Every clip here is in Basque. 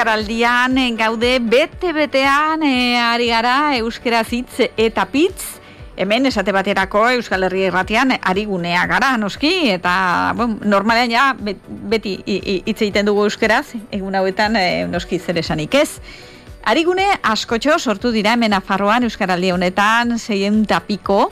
Euskaraldian eh, gaude bete-betean e, ari gara Euskaraz hitz eta pitz. Hemen esate baterako Euskal Herria irratian ari gunea gara, noski, eta bon, normalean ja beti hitz egiten dugu Euskaraz, egun hauetan e, noski zer esanik ez. Arigune askotxo sortu dira hemen afarroan Euskaraldi honetan, zeien tapiko,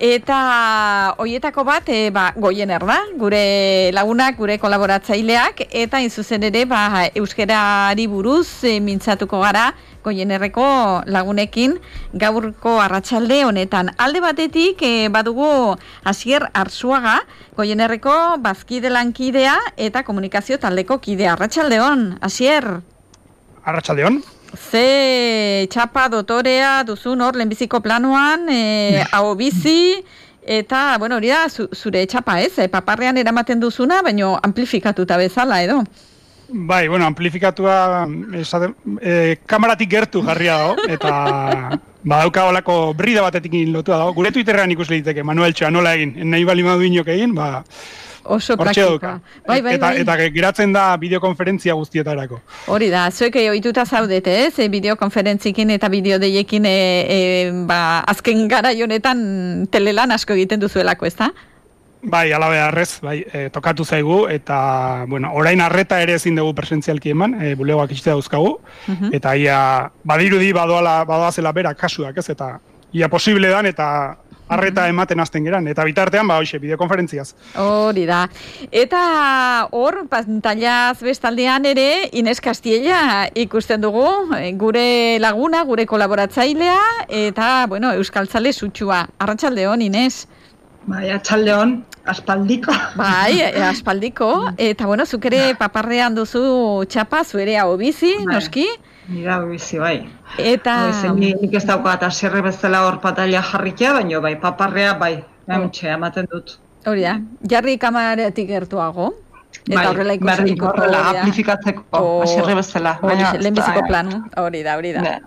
Eta hoietako bat, e, ba, goiener da, gure lagunak, gure kolaboratzaileak, eta inzuzen ere, ba, euskerari buruz e, mintzatuko gara, goienerreko lagunekin, gaurko arratsalde honetan. Alde batetik, e, badugu hasier arzuaga, goienerreko bazkide lankidea, eta komunikazio taldeko kidea. Arratxalde hon, hasier? Arratxalde hon. Ze txapa dotorea duzun hor lehenbiziko planuan, e, hau bizi, eta, bueno, hori da, zure txapa ez, e, paparrean eramaten duzuna, baino amplifikatuta bezala, edo? Bai, bueno, amplifikatua esate, e, kamaratik gertu jarria dago, eta badauka olako brida batetik lotua dago. Gure Twitterrean ikus liteke, Manuel Txoa nola egin, nahi bali madu inok egin, ba, oso praktikoa. Bai, bai, eta, bai. eta geratzen da bideokonferentzia guztietarako. Hori da, zuek ohituta zaudete, ez? E, bideokonferentzikin eta bideodeiekin e, e, ba, azken gara honetan telelan asko egiten duzuelako, ez da? Bai, ala beharrez, bai, e, tokatu zaigu, eta, bueno, orain arreta ere ezin dugu presentzialki eman, e, bulegoak itxtea dauzkagu, uh eta ia, badirudi badoala, badoazela bera kasuak, ez, eta ia posible dan, eta arreta ematen hasten geran, eta bitartean, ba, hoxe, bideokonferentziaz. Hori da. Eta hor, pantallaz bestaldean ere, Ines Castiella ikusten dugu, eh, gure laguna, gure kolaboratzailea, eta, bueno, Euskal Tzale zutxua. Arratxalde hon, Ines? Bai, atxalde hon, aspaldiko. Bai, e, aspaldiko, eta, bueno, zukere paparrean duzu txapa, zuere hau bizi, bai. noski? Nira bizi, bai. Eta... Bai, nik ez dauka eta serre bezala hor patalia jarrikia, baina bai, paparrea bai, oh. ematen dut. Hori da, jarri kamaratik gertuago. Eta bai, horrela ikusiko. Horrela, amplifikatzeko, oh, aserre bezala. lehenbiziko planu, hori da, hori da.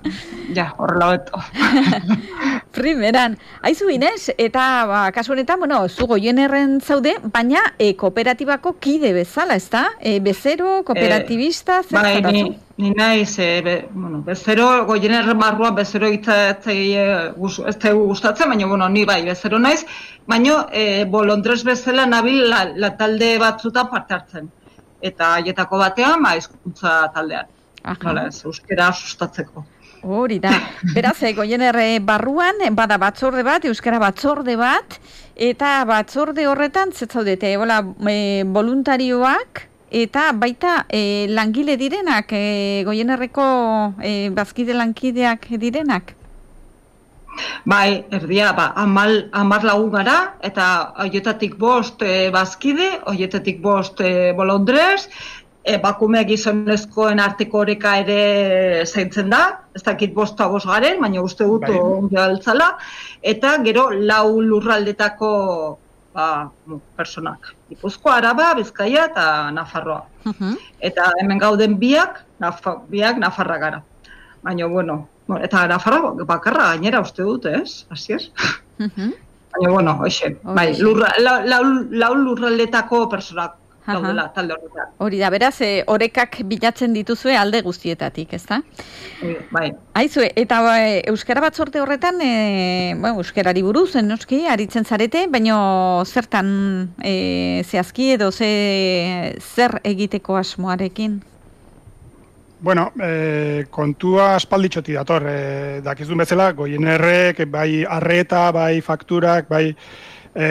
Ja, horrela beto. Primeran, haizu Inez, eta ba, kasu honetan, bueno, zu goienerren zaude, baina e, kooperatibako kide bezala, ez da? E, bezero, kooperatibista, e, zer bai, ni, ni naiz, e, be, bueno, bezero, goienerren barrua, bezero egitzatzei ez da gustatzen, baina, bueno, ni bai, bezero naiz, baina e, bolondrez bezala nabil la, la talde batzuta parte hartzen. Eta aietako batean, ba, izkuntza taldean. Hala, ez, euskera sustatzeko. Hori da. Beraz, eh, goienerre barruan, bada batzorde bat, euskara batzorde bat, eta batzorde horretan, zetzaudete, hola, e, voluntarioak, eta baita e, langile direnak, e, goienerreko e, bazkide lankideak direnak? Bai, erdia, ba, amal, amar lagu gara, eta oietatik bost e, bazkide, oietatik bost e, bolondrez, e, bakume gizonezkoen arteko oreka ere zaintzen da, ez dakit bosta bos garen, baina uste dut bai. altzala, eta gero lau lurraldetako ba, personak. Ipuzko araba, bizkaia eta nafarroa. Eta hemen gauden biak, biak nafarra gara. Baina, bueno, eta nafarra bakarra gainera uste dut, ez? Asi ez? Baina, bueno, hoxe, bai, lurra, lau, lau lurraldetako personak daudela talde horretan. Hori da, beraz, e, orekak bilatzen dituzue alde guztietatik, ez da? Bai. Aizu, eta e, Euskara batzorte horretan, e, bueno, Euskarari buruz, noski, aritzen zarete, baino zertan e, zehazki edo ze, zer egiteko asmoarekin? Bueno, e, kontua aspalditxoti dator, e, dakizun bezala, goien errek, bai arreta, bai fakturak, bai e,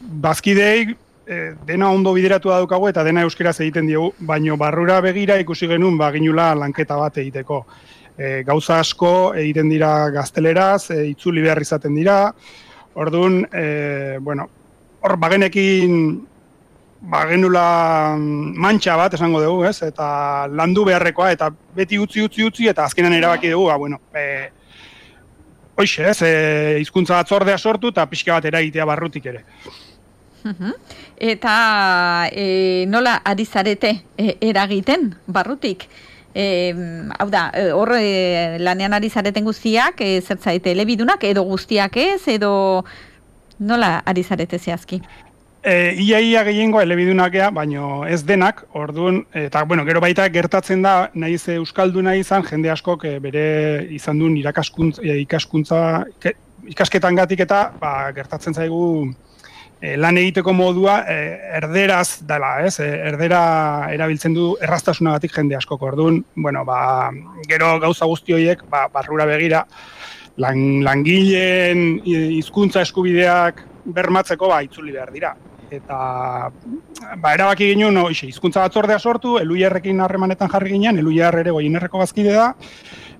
bazkidei, e, dena ondo bideratu daukagu eta dena euskeraz egiten diegu, baino barrura begira ikusi genuen baginula lanketa bat egiteko. E, gauza asko egiten dira gazteleraz, e, itzuli behar izaten dira, orduan, e, bueno, hor bagenekin bagenula mantxa bat esango dugu, ez? Eta landu beharrekoa eta beti utzi utzi utzi eta azkenan erabaki dugu, ba bueno, e, Hoxe, ez, e, izkuntza batzordea sortu eta pixka bat eragitea barrutik ere. Eta e, nola ari zarete e, eragiten barrutik? E, hau da, hor e, lanean ari zareten guztiak, e, zertzaite elebidunak, edo guztiak ez, edo nola ari zarete zehazki? E, ia ia gehiengo elebidunak ea, baino ez denak, orduan, eta bueno, gero baita gertatzen da, nahiz euskalduna izan, jende askok e, bere izan duen irakaskuntza, e, ikaskuntza, ikasketan gatik eta ba, gertatzen zaigu lan egiteko modua e, erderaz dela, ez? E, erdera erabiltzen du erraztasunagatik jende askok, orduan, bueno, ba, gero gauza guzti horiek, ba, barrura begira, lan, langileen hizkuntza eskubideak bermatzeko ba itzuli behar dira eta ba, erabaki ginen, no, hizkuntza batzordea sortu, eluierrekin harremanetan jarri ginen, eluier ere goienerreko bazkide da,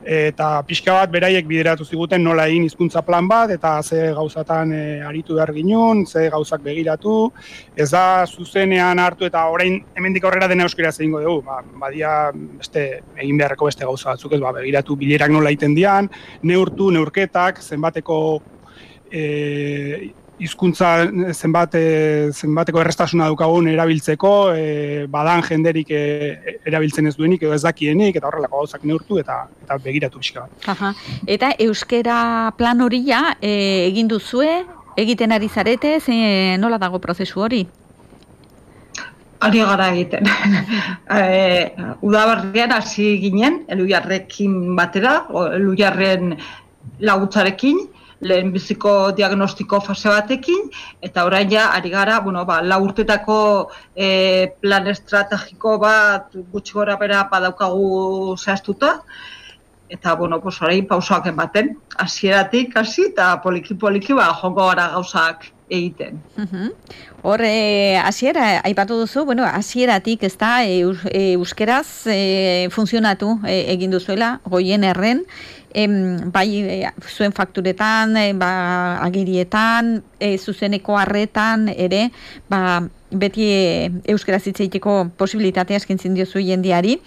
eta pixka bat beraiek bideratu ziguten nola egin hizkuntza plan bat, eta ze gauzatan e, aritu behar ginen, ze gauzak begiratu, ez da zuzenean hartu eta orain hemendik aurrera dena euskera zeingo dugu, ba, badia beste, egin beharreko beste gauza batzuk ez, ba, begiratu bilerak nola egiten dian, neurtu, neurketak, zenbateko e, hizkuntza zenbat zenbateko errestasuna daukagun erabiltzeko, e, badan jenderik e, erabiltzen ez duenik edo ez dakienik eta horrelako gauzak neurtu eta eta begiratu pixka bat. Aha. Eta euskera plan hori ja e, egin duzue, egiten ari zarete, ze, nola dago prozesu hori? Ari gara egiten. e, udabarrian hasi ginen, elujarrekin batera, elujarren lagutzarekin, lehenbiziko diagnostiko fase batekin, eta orain ja, ari gara, bueno, ba, la urtetako e, plan estrategiko bat gutxi gora bera badaukagu zehaztuta, eta, bueno, pues, orain pausoak ematen, hasieratik hasi eta poliki-poliki ba, jongo gara gauzak egiten. Hor, e, asiera, aipatu duzu, bueno, asieratik ez da, e, euskeraz e, funtzionatu e, egin duzuela, goien erren, em, bai e, zuen fakturetan, e, ba, agirietan, e, zuzeneko harretan ere, ba, beti e, euskera zitzeiteko posibilitatea eskintzen diozu jendiari.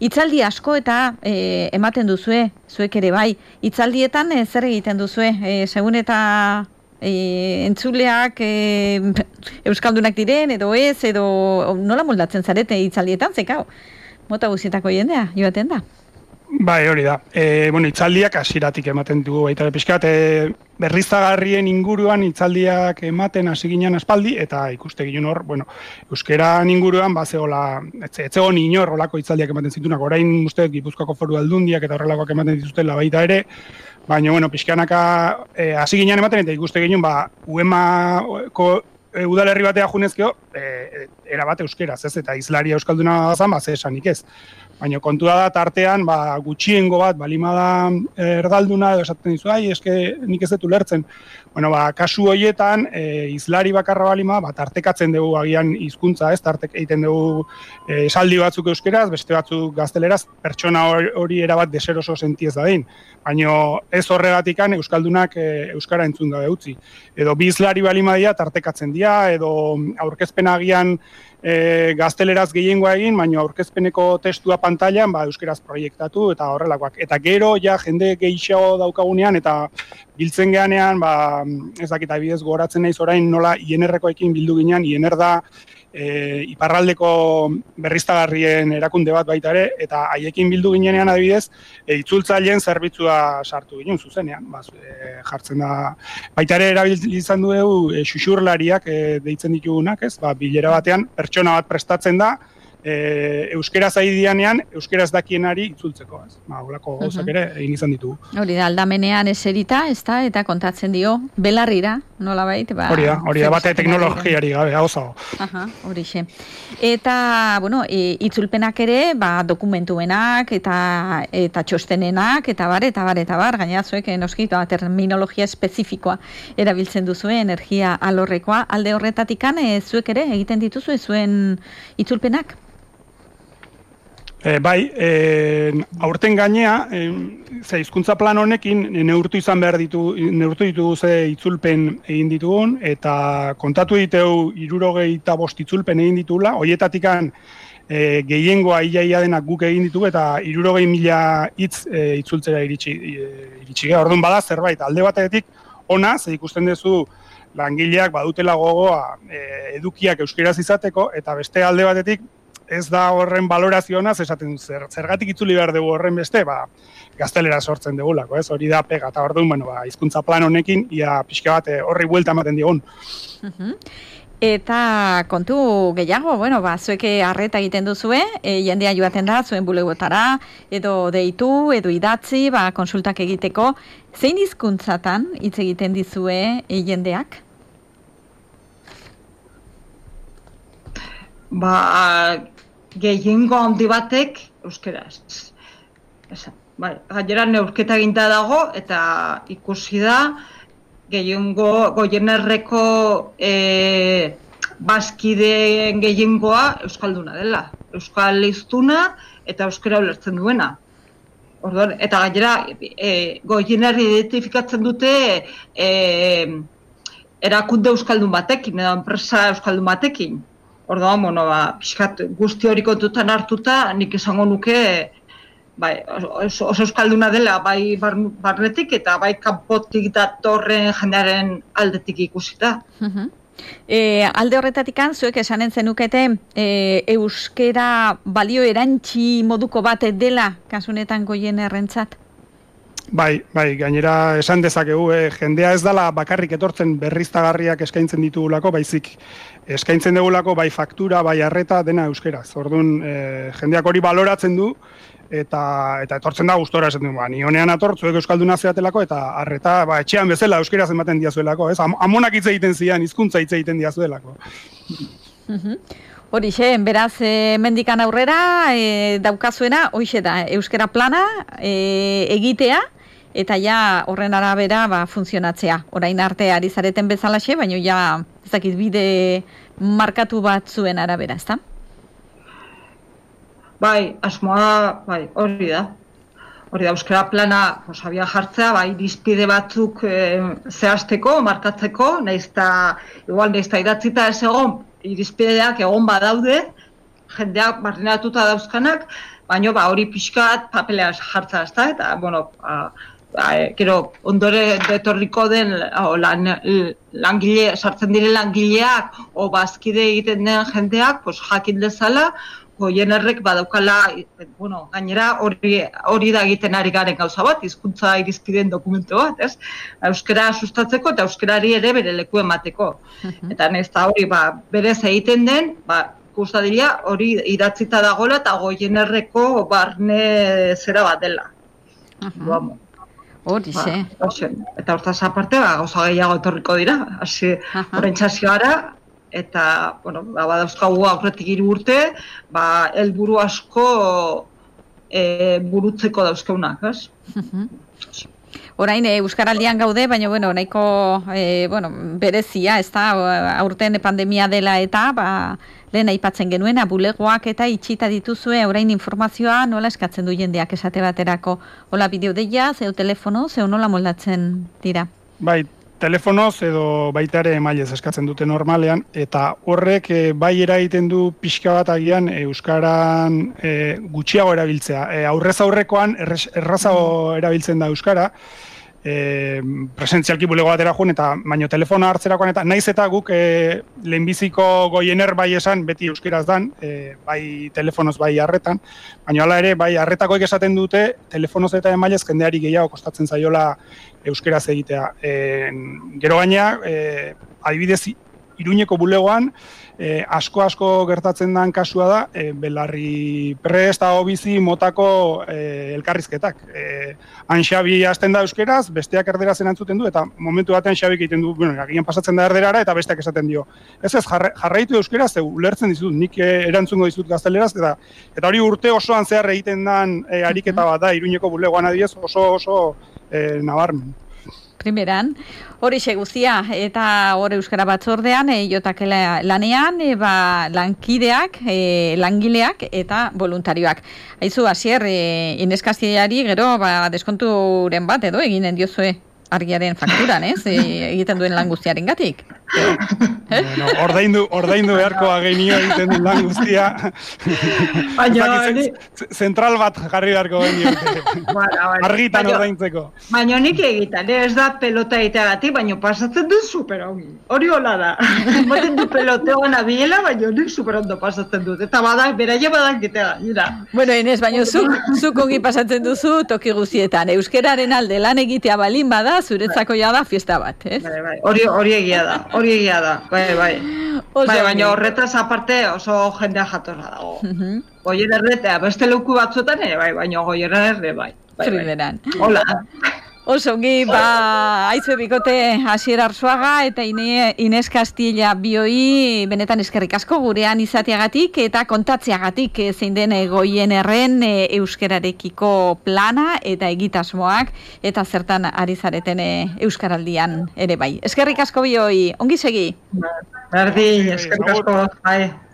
Itzaldi asko eta e, ematen duzue, zuek ere bai. Itzaldietan e, zer egiten duzue, e, segun eta e, entzuleak e, euskaldunak diren, edo ez, edo nola moldatzen zarete itzaldietan, zekau? Mota guzietako jendea, joaten da. Bai, hori da. E, bueno, itzaldiak hasiratik ematen dugu baita ere pixkat, e, berriztagarrien inguruan itzaldiak ematen hasi ginen aspaldi eta ikuste ginen hor, bueno, euskeran inguruan ba zeola etzegon inor holako itzaldiak ematen zitunak. Orain uste Gipuzkoako Foru Aldundiak eta horrelakoak ematen dituztela baita ere, baina bueno, pixkanaka e, hasi ginen ematen eta ikuste ginen ba UEMako e, udalerri batea junezkeo, e, e, era bat euskeraz, ez? Eta islaria euskalduna zan, ba, ze esanik ez. Baina kontua da tartean, ba, gutxiengo bat, balima da erdalduna, edo esaten dizu, ai, eske nik ez dut ulertzen. Bueno, ba, kasu hoietan, e, izlari bakarra balima, ba, tartekatzen dugu agian hizkuntza ez, tartek egiten dugu e, esaldi batzuk euskeraz, beste batzuk gazteleraz, pertsona hori erabat deseroso sentiez da din. Baina ez horregatikan euskaldunak e, euskara entzun da utzi. Edo bi izlari balima dia, tartekatzen dira, edo aurkezpen agian e, gazteleraz gehiengoa egin, baina aurkezpeneko testua pantailan ba, euskeraz proiektatu eta horrelakoak. Eta gero, ja, jende gehiago daukagunean, eta biltzen geanean, ba, ez dakit, bidez goratzen naiz orain nola ienerrekoekin bildu ginean, iener da, e, iparraldeko berriztagarrien erakunde bat baita ere, eta haiekin bildu ginenean adibidez, e, itzultzaileen zerbitzua sartu ginen zuzenean, baz, e, jartzen da, baita ere erabilizan dugu e, xuxurlariak e, deitzen ditugunak, ez, ba, bilera batean, pertsona bat prestatzen da, e, euskera zaidianean, euskeraz dakienari itzultzeko, ez? Ba, holako gauzak ere egin izan ditugu. Hori da, aldamenean eserita, ez da, eta kontatzen dio, belarrira, nola bait, ba... Hori da, hori da, bate teknologiari gabe, hau zago. Aha, hori xe. Eta, bueno, e, itzulpenak ere, ba, dokumentuenak, eta eta txostenenak, eta bar, eta bar, eta bar, gaina zuek, eh, noskito, ba, terminologia espezifikoa erabiltzen duzu, energia alorrekoa, alde horretatikan, e, zuek ere, egiten dituzu, zuen itzulpenak? E, bai, e, aurten gainea, e, ze hizkuntza plan honekin neurtu izan behar ditu, neurtu ditugu ze itzulpen egin ditugun, eta kontatu diteu irurogei eta bost itzulpen egin ditula, hoietatikan e, gehiengoa iaia denak guk egin ditugu, eta irurogei mila hitz e, itzultzera iritsi, e, iritsi gara. Orduan bada zerbait, alde batetik ona, ze ikusten duzu langileak badutela gogoa e, edukiak euskeraz izateko, eta beste alde batetik ez da horren balorazioa esaten zer, zergatik itzuli behar dugu horren beste, ba, gaztelera sortzen dugulako, ez? Hori da pega, eta hor bueno, ba, izkuntza plan honekin, ia pixka bat eh, horri buelta ematen digun. Eta kontu gehiago, bueno, ba, zueke arreta egiten duzue, e, jendea joaten da, zuen bulegotara, edo deitu, edo idatzi, ba, konsultak egiteko. Zein hizkuntzatan hitz egiten dizue e, jendeak? Ba, gehiengo handi batek euskeraz. Esa, bai, gainera neurketa ginta dago eta ikusi da gehiengo goienerreko e, baskideen gehiengoa euskalduna dela. Euskal iztuna eta euskera ulertzen duena. Orduan, eta gainera e, goiener identifikatzen dute e, erakunde euskaldun batekin, edo enpresa euskaldun batekin. Orduan, bueno, ba, pixkat, guzti hori kontutan hartuta, nik esango nuke, bai, oso, oso euskalduna dela, bai barnetik eta bai kanpotik datorren jendearen aldetik ikusita. E, alde horretatik zuek esanen zenukete e, euskera balio erantzi moduko bat dela kasunetan goien errentzat? Bai, bai, gainera esan dezakegu, eh, jendea ez dala bakarrik etortzen berriztagarriak eskaintzen ditugulako, baizik eskaintzen dugulako bai faktura, bai arreta dena euskeraz. Orduan, eh, jendeak hori baloratzen du eta eta etortzen da gustora esaten du, ba, ni honean ator zuek euskalduna zeatelako eta arreta, ba, etxean bezala euskeraz ematen diazuelako, ez? Amonak hitz egiten zian, hizkuntza hitz egiten diazuelako. Hori xe, beraz, e, mendikan aurrera, e, daukazuena, hoxe da, euskera plana e, egitea, eta ja horren arabera ba, funtzionatzea. Orain arte ari zareten bezalaxe, baina ja ezakit bide markatu bat zuen arabera, ezta? Bai, asmoa, bai, hori da. Hori da, euskara plana, osabia jartzea, bai, dizpide batzuk e, zehazteko, markatzeko, nahiz eta, igual, nahiz eta idatzita ez egon, irizpideak egon badaude, jendeak barrinatuta dauzkanak, baina ba, hori pixkat papelea jartza, ezta? Eta, bueno, ba, ba, gero ondore detorriko den o, lan, langile, sartzen dire langileak o bazkide egiten den jendeak pues, jakin dezala goienerrek badaukala, bueno, gainera hori, hori da egiten ari garen gauza bat, hizkuntza irizpideen dokumento bat, ez? Euskara sustatzeko eta euskarari ere bere leku emateko. Eta ez da hori, ba, berez egiten den, ba, dira hori idatzita dagoela eta goienerreko barne zera bat dela. Uh Hori, ba, Eta hortaz aparte, ba, gauza gehiago etorriko dira. Hasi, horrentxazioara, eta, bueno, ba, badauzkagu aurretik hiru urte, ba, helburu asko e, burutzeko dauzkeunak, ez? Orain e, Euskaraldian gaude, baina bueno, nahiko e, bueno, berezia, ez da, aurten pandemia dela eta, ba, lehen aipatzen genuena, bulegoak eta itxita dituzue, orain informazioa nola eskatzen du jendeak esate baterako. Hola bideo deia, zeu telefono, zeu nola moldatzen dira? Bai, telefonoz edo baita ere emailez eskatzen dute normalean, eta horrek e, bai eraiten du pixka bat agian Euskaran e, gutxiago erabiltzea. E, aurrez aurrekoan errazago erabiltzen da Euskara, e, presentzialki bulego batera joan, eta baino telefona hartzerakoan, eta naiz eta guk e, lehenbiziko goiener bai esan, beti euskeraz dan, e, bai telefonoz bai harretan, baina hala ere, bai harretakoek esaten dute, telefonoz eta emailez jendeari gehiago kostatzen zaiola euskeraz egitea. E, gero gaina, e, adibidez, iruñeko bulegoan, e, asko asko gertatzen den kasua da, e, belarri prest bizi motako e, elkarrizketak. E, han xabi hasten da euskeraz, besteak erdera zen antzuten du, eta momentu batean xabi egiten du, bueno, agian pasatzen da erderara, eta besteak esaten dio. Ez ez, jarraitu euskeraz, ze ulertzen dizut, nik erantzungo dizut gazteleraz, eta, eta hori urte osoan zehar egiten den e, ariketa bat da, iruñeko bulegoan adiez, oso oso e, nabarmen primeran. Hori guztia eta hori euskara batzordean, e, jotak lanean, e, ba, lankideak, e, langileak eta voluntarioak. Haizu, hasier, e, ineskaziari gero, ba, deskonturen bat edo eginen diozue argiaren fakturan, ez? E, egiten duen lan guztiaren gatik. Bueno, ordaindu, ordaindu beharko agenio egiten duen lan guztia. Baina, zentral bat jarri beharko genio. Argitan ordaintzeko. Baina nik egiten, ez da pelota egiteagatik, baina pasatzen du super ongi. Hori hola da. Maten du peloteoan abiela, baina nik super ondo pasatzen dut. Eta badak, beraia badak gitea, mira. Bueno, Inez, baina zuk, zuk ongi pasatzen duzu toki guztietan. Euskeraren alde lan egitea balin bada, zuretzako ja da fiesta bat, ez? Hori, hori egia da. Hori egia da, bai, bai. Oso bai, baina horretaz aparte oso jendea jatorra dago. Mhm. Goien erretea, beste leku batzuetan ere, bai, baina goien erre, bai. bai, bai. Primeran. Hola. Oso ongi, ba, aizue bikote Asier Arzuaga eta Ine, Ines Castilla bioi benetan eskerrik asko gurean izateagatik eta kontatzeagatik eh, zein den egoien erren eh, euskararekiko plana eta egitasmoak eta zertan ari zareten eh, euskaraldian ere bai. Eskerrik asko bioi, ongi segi. Berdin, Bai, eskerrik asko, bai.